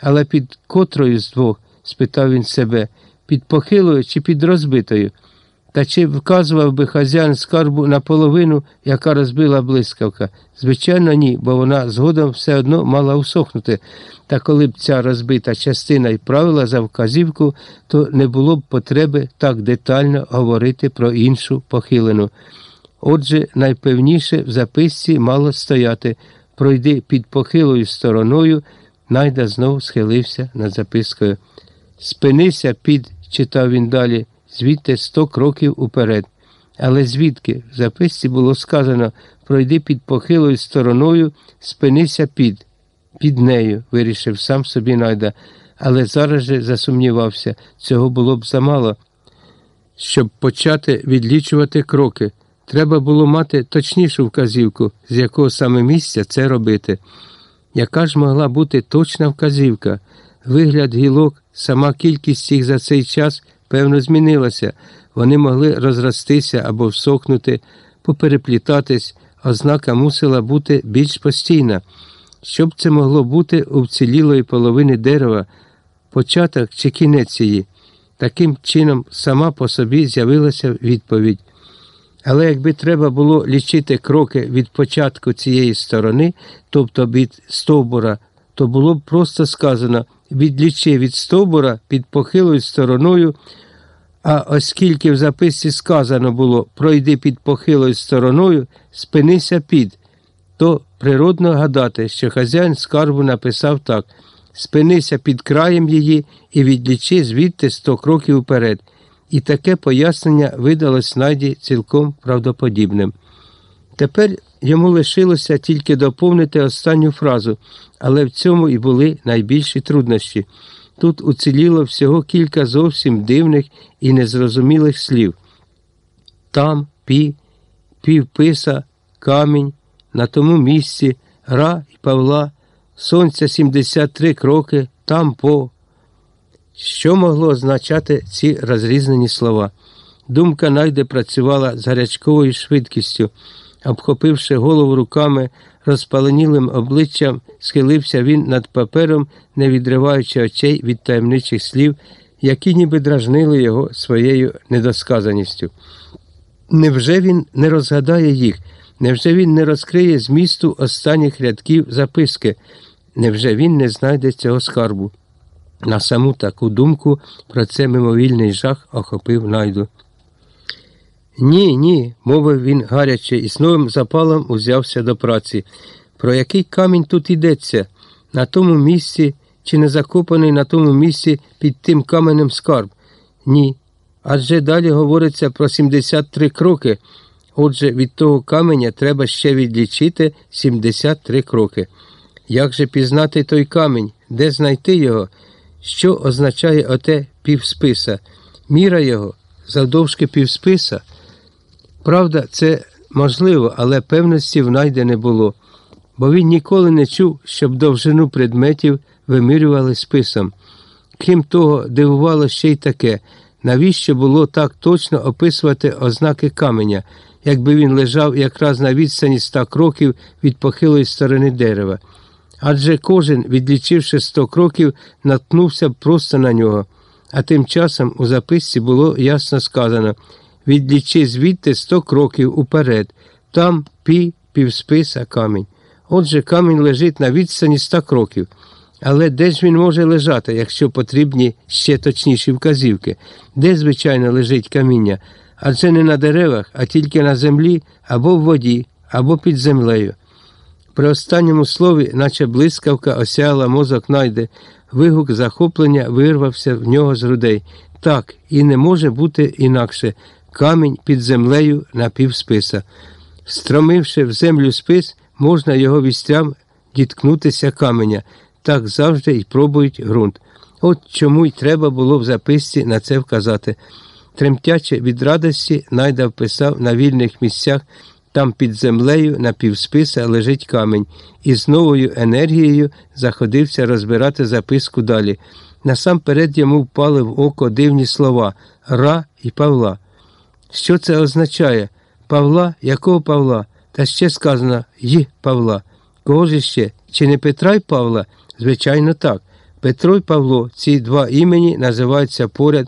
Але під котрою з двох? спитав він себе, під похилою чи під розбитою? Та чи вказував би хазяїн скарбу на половину, яка розбила блискавка? Звичайно, ні, бо вона згодом все одно мала усохнути. Та коли б ця розбита частина й правила за вказівку, то не було б потреби так детально говорити про іншу похилену. Отже, найпевніше в записці мало стояти пройди під похилою стороною, найда знов схилився над запискою. Спинися під, читав він далі, звідти сто кроків уперед. Але звідки? В записці було сказано пройди під похилою стороною, спинися під. Під нею, вирішив сам собі найда, але зараз же засумнівався, цього було б замало. Щоб почати відлічувати кроки, треба було мати точнішу вказівку, з якого саме місця це робити. Яка ж могла бути точна вказівка? Вигляд гілок, сама кількість їх за цей час, певно, змінилася. Вони могли розростися або всохнути, попереплітатись, ознака мусила бути більш постійна. Що б це могло бути у вцілілої половини дерева, початок чи кінець її? Таким чином, сама по собі з'явилася відповідь. Але якби треба було лічити кроки від початку цієї сторони, тобто від стовбура, то було б просто сказано відлічи від стовбура під похилою стороною. А оскільки в записці сказано було пройди під похилою стороною, спинися під, то природно гадати, що хазяїн скарбу написав так спинися під краєм її і відлічи звідти сто кроків вперед. І таке пояснення видалось Наді цілком правдоподібним. Тепер йому лишилося тільки доповнити останню фразу, але в цьому і були найбільші труднощі. Тут уціліло всього кілька зовсім дивних і незрозумілих слів. Там, пі, півписа, камінь, на тому місці, Ра і Павла, сонця 73 кроки, там по. Що могло означати ці розрізнені слова? Думка найде працювала з гарячковою швидкістю. Обхопивши голову руками, розпаленілим обличчям, схилився він над папером, не відриваючи очей від таємничих слів, які ніби дражнили його своєю недосказаністю. Невже він не розгадає їх? Невже він не розкриє змісту останніх рядків записки? Невже він не знайде цього скарбу? На саму таку думку про це мимовільний жах охопив найду. Ні, ні, мовив він гаряче і з новим запалом узявся до праці. Про який камінь тут йдеться? На тому місці чи не закопаний на тому місці під тим каменем скарб? Ні. Адже далі говориться про 73 кроки. Отже, від того каменя треба ще відлічити 73 кроки. Як же пізнати той камінь? Де знайти його? Що означає оте півсписа? Міра його завдовжки півсписа? Правда, це можливо, але певності найде не було, бо він ніколи не чув, щоб довжину предметів вимірювали списом. Крім того, дивувало ще й таке, навіщо було так точно описувати ознаки каменя, якби він лежав якраз на відстані ста кроків від похилої сторони дерева. Адже кожен, відлічивши сто кроків, наткнувся просто на нього. А тим часом у записці було ясно сказано відлічи звідти сто кроків уперед, там пі півсписа камінь. Отже, камінь лежить на відстані ста кроків. Але де ж він може лежати, якщо потрібні ще точніші вказівки? Де, звичайно, лежить каміння? Адже не на деревах, а тільки на землі або в воді, або під землею. При останньому слові, наче блискавка, осяяла мозок найде, вигук захоплення вирвався в нього з грудей. Так, і не може бути інакше камінь під землею на півсписа. Стромивши в землю спис, можна його вістрям діткнутися каменя. Так завжди й пробують ґрунт. От чому й треба було в записці на це вказати. Тремтячи від радості, найда вписав на вільних місцях. Там під землею на півсписа лежить камінь, і з новою енергією заходився розбирати записку далі. Насамперед йому впали в око дивні слова Ра і Павла. Що це означає? Павла? Якого Павла? Та ще сказано «й Павла. Кого ж ще? Чи не Петра й Павла? Звичайно, так. Петро й Павло, ці два імені називаються поряд